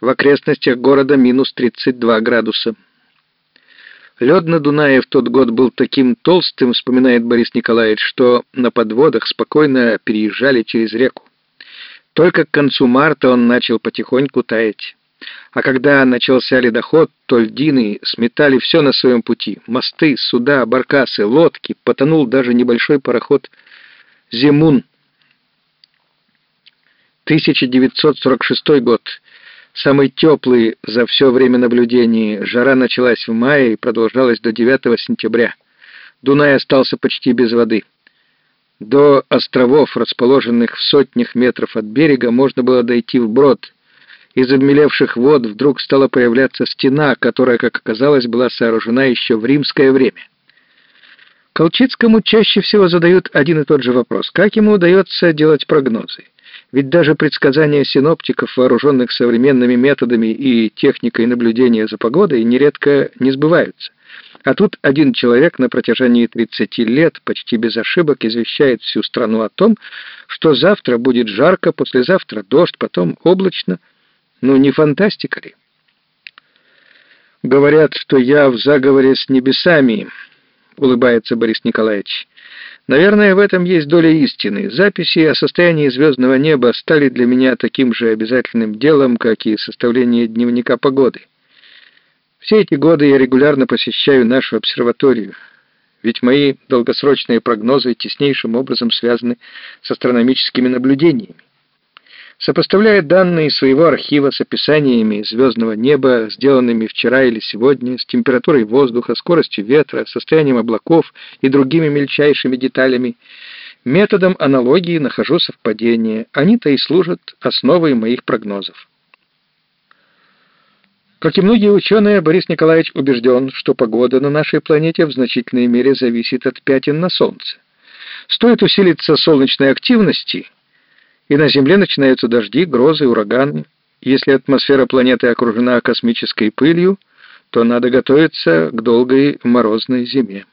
В окрестностях города минус 32 градуса. Лед на Дунае в тот год был таким толстым, вспоминает Борис Николаевич, что на подводах спокойно переезжали через реку. Только к концу марта он начал потихоньку таять. А когда начался ледоход, то льдины сметали все на своем пути. Мосты, суда, баркасы, лодки. Потонул даже небольшой пароход «Зимун». 1946 год. Самый теплый за все время наблюдений. Жара началась в мае и продолжалась до 9 сентября. Дунай остался почти без воды. До островов, расположенных в сотнях метров от берега, можно было дойти вброд. Из обмелевших вод вдруг стала появляться стена, которая, как оказалось, была сооружена еще в римское время. Колчицкому чаще всего задают один и тот же вопрос. Как ему удается делать прогнозы? Ведь даже предсказания синоптиков, вооруженных современными методами и техникой наблюдения за погодой, нередко не сбываются. А тут один человек на протяжении 30 лет почти без ошибок извещает всю страну о том, что завтра будет жарко, послезавтра дождь, потом облачно. Ну, не фантастика ли? «Говорят, что я в заговоре с небесами», — улыбается Борис Николаевич. Наверное, в этом есть доля истины. Записи о состоянии звездного неба стали для меня таким же обязательным делом, как и составление дневника погоды. Все эти годы я регулярно посещаю нашу обсерваторию, ведь мои долгосрочные прогнозы теснейшим образом связаны с астрономическими наблюдениями сопоставляя данные своего архива с описаниями звездного неба, сделанными вчера или сегодня, с температурой воздуха, скоростью ветра, состоянием облаков и другими мельчайшими деталями, методом аналогии нахожу совпадения. Они-то и служат основой моих прогнозов. Как и многие ученые, Борис Николаевич убежден, что погода на нашей планете в значительной мере зависит от пятен на Солнце. Стоит усилиться солнечной активности – и на Земле начинаются дожди, грозы, ураганы. Если атмосфера планеты окружена космической пылью, то надо готовиться к долгой морозной зиме.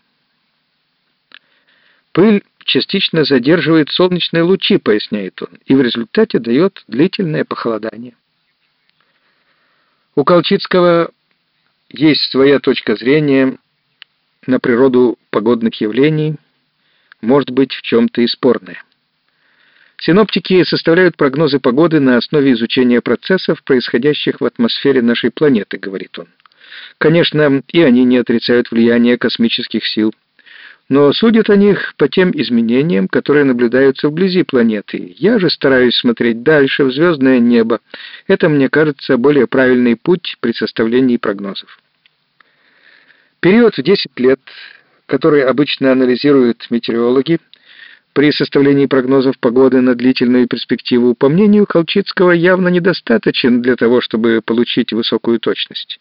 Пыль частично задерживает солнечные лучи, поясняет он, и в результате дает длительное похолодание. У Колчицкого есть своя точка зрения на природу погодных явлений, может быть, в чем-то и спорная. Синоптики составляют прогнозы погоды на основе изучения процессов, происходящих в атмосфере нашей планеты, говорит он. Конечно, и они не отрицают влияние космических сил, но судят о них по тем изменениям, которые наблюдаются вблизи планеты. Я же стараюсь смотреть дальше, в звездное небо. Это, мне кажется, более правильный путь при составлении прогнозов. Период в 10 лет, который обычно анализируют метеорологи, при составлении прогнозов погоды на длительную перспективу, по мнению Колчицкого, явно недостаточен для того, чтобы получить высокую точность.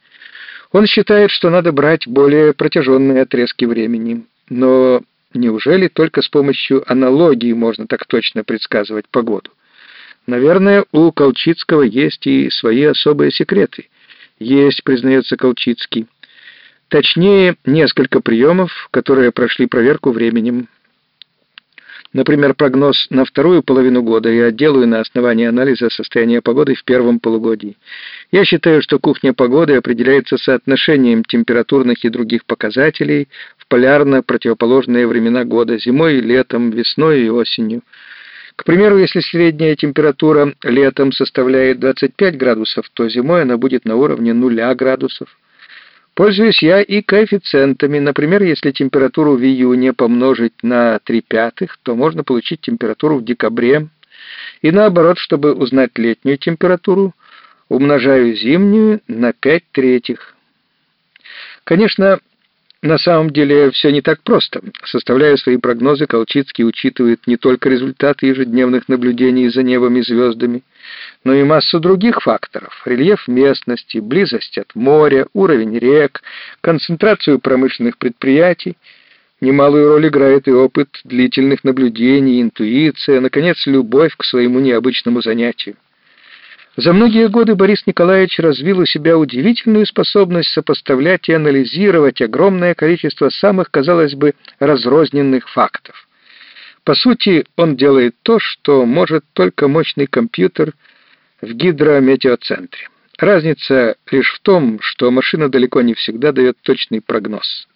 Он считает, что надо брать более протяженные отрезки времени. Но неужели только с помощью аналогии можно так точно предсказывать погоду? Наверное, у Колчицкого есть и свои особые секреты. Есть, признается Колчицкий. Точнее, несколько приемов, которые прошли проверку временем. Например, прогноз на вторую половину года я делаю на основании анализа состояния погоды в первом полугодии. Я считаю, что кухня погоды определяется соотношением температурных и других показателей в полярно противоположные времена года, зимой летом, весной и осенью. К примеру, если средняя температура летом составляет 25 градусов, то зимой она будет на уровне 0 градусов. Пользуюсь я и коэффициентами. Например, если температуру в июне помножить на 3 пятых, то можно получить температуру в декабре. И наоборот, чтобы узнать летнюю температуру, умножаю зимнюю на 5 третьих. Конечно, на самом деле все не так просто. Составляя свои прогнозы, Колчицкий учитывает не только результаты ежедневных наблюдений за небом и звездами, но и массу других факторов – рельеф местности, близость от моря, уровень рек, концентрацию промышленных предприятий. Немалую роль играет и опыт длительных наблюдений, интуиция, наконец, любовь к своему необычному занятию. За многие годы Борис Николаевич развил у себя удивительную способность сопоставлять и анализировать огромное количество самых, казалось бы, разрозненных фактов. По сути, он делает то, что может только мощный компьютер в гидрометеоцентре. Разница лишь в том, что машина далеко не всегда дает точный прогноз.